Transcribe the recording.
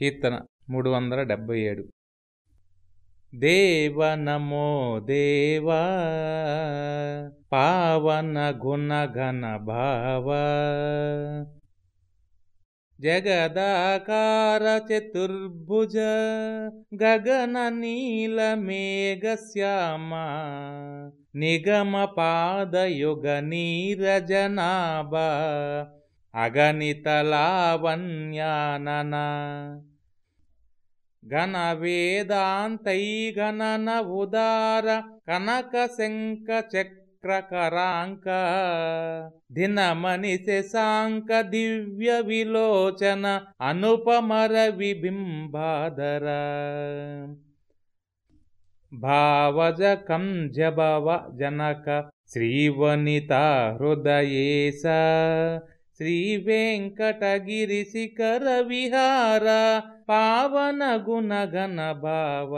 కీర్తన మూడు వందల డెబ్భై ఏడు. దేవ నమో దేవా పావన గుణగణ భావ. జగదాకార చతుర్భుజ గగన నీల మేఘ శ్యామ. నిగమ పాదయుగ నీరజనాభ అగణిత లావణ్యాననా. ఘన వేదాంతైగణన ఉదార కనక శంక చక్రకరాంక దినమణి శశాంక దివ్య విలోచన అనుపమర విబింబాదర భావజ కంజభవ జనక శ్రీవనిత హృదయేశ శ్రీ వెంకటగిరి శిఖర విహార పావన గుణగణ భావ.